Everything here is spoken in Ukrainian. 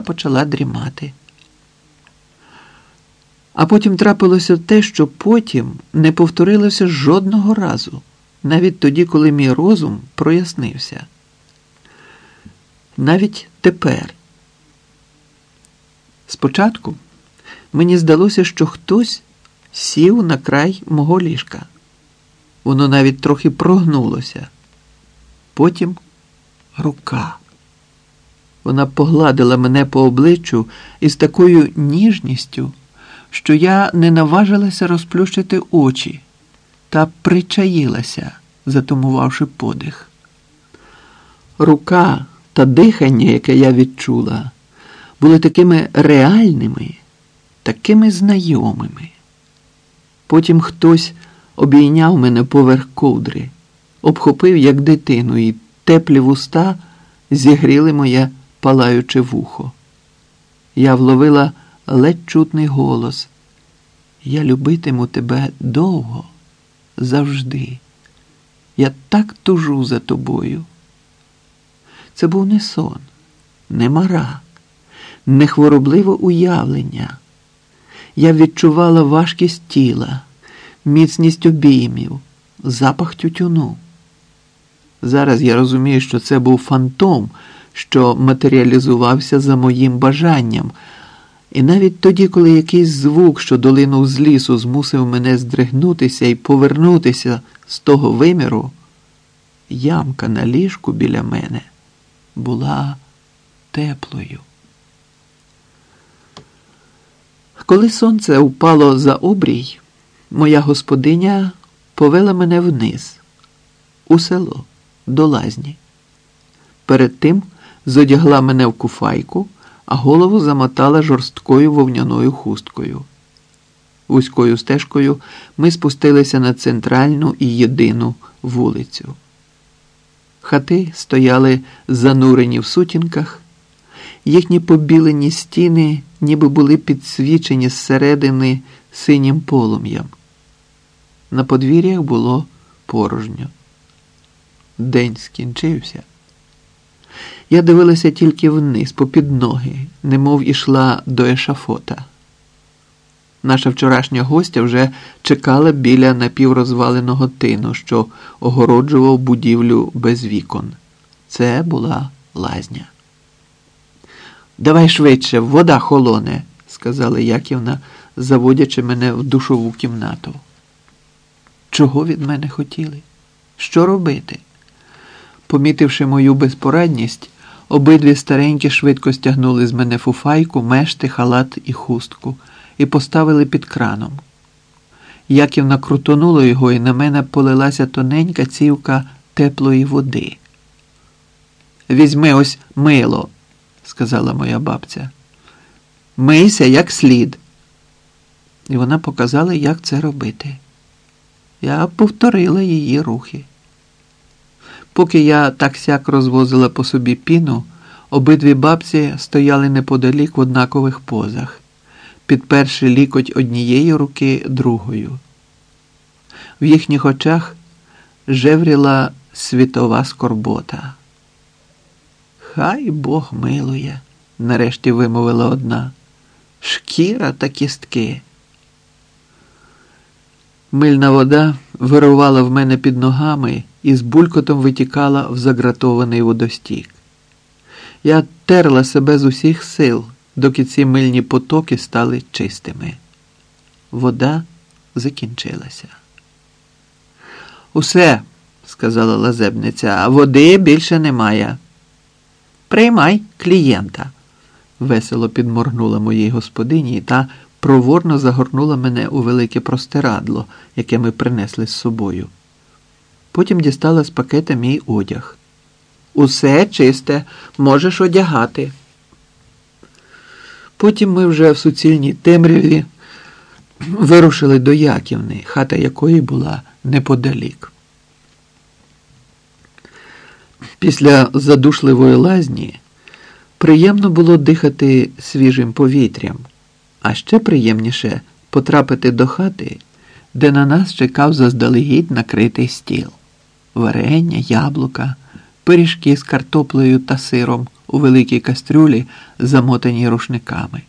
почала дрімати. А потім трапилося те, що потім не повторилося жодного разу, навіть тоді, коли мій розум прояснився. Навіть тепер. Спочатку мені здалося, що хтось сів на край мого ліжка. Воно навіть трохи прогнулося. Потім рука. Вона погладила мене по обличчю із такою ніжністю, що я не наважилася розплющити очі та причаїлася, затумувавши подих. Рука та дихання, яке я відчула, були такими реальними, такими знайомими. Потім хтось обійняв мене поверх ковдри, обхопив як дитину, і теплі вуста зігріли моє палаюче вухо. Я вловила ледь чутний голос. Я любитиму тебе довго, завжди. Я так тужу за тобою. Це був не сон, не мара, не хворобливе уявлення. Я відчувала важкість тіла, міцність обіймів, запах тютюну. Зараз я розумію, що це був фантом, що матеріалізувався за моїм бажанням. І навіть тоді, коли якийсь звук, що долинув з лісу, змусив мене здригнутися і повернутися з того виміру, ямка на ліжку біля мене була теплою. Коли сонце упало за обрій, моя господиня повела мене вниз, у село, до лазні. Перед тим зодягла мене в куфайку, а голову замотала жорсткою вовняною хусткою. Вузькою стежкою ми спустилися на центральну і єдину вулицю. Хати стояли занурені в сутінках, їхні побілені стіни ніби були підсвічені зсередини синім полум'ям. На подвір'ях було порожньо. День скінчився. Я дивилася тільки вниз, попід ноги, немов ішла до ешафота. Наша вчорашня гостя вже чекала біля напіврозваленого тину, що огороджував будівлю без вікон. Це була лазня. Давай швидше, вода холоне, сказала Яківна, заводячи мене в душову кімнату. Чого від мене хотіли? Що робити? Помітивши мою безпорадність, обидві старенькі швидко стягнули з мене фуфайку, мешти, халат і хустку і поставили під краном. Яківна крутонула його, і на мене полилася тоненька цівка теплої води. Візьми ось мило, сказала моя бабця. Мийся як слід. І вона показала, як це робити. Я повторила її рухи. Поки я так сяк розвозила по собі піну, обидві бабці стояли неподалік в однакових позах, підперши лікоть однієї руки другою. В їхніх очах жевріла світова скорбота. Хай Бог милує, нарешті вимовила одна. Шкіра та кістки. Мильна вода вирувала в мене під ногами і з булькотом витікала в загратований водостік. Я терла себе з усіх сил, доки ці мильні потоки стали чистими. Вода закінчилася. Усе, сказала лазебниця, а води більше немає. Приймай клієнта, весело підморгнула моїй господині та проворно загорнула мене у велике простирадло, яке ми принесли з собою. Потім дістала з пакета мій одяг. Усе чисте, можеш одягати. Потім ми вже в суцільній темряві вирушили до Яківни, хата якої була неподалік. Після задушливої лазні приємно було дихати свіжим повітрям, а ще приємніше потрапити до хати, де на нас чекав заздалегідь накритий стіл, варення, яблука, пиріжки з картоплею та сиром у великій кастрюлі замотані рушниками.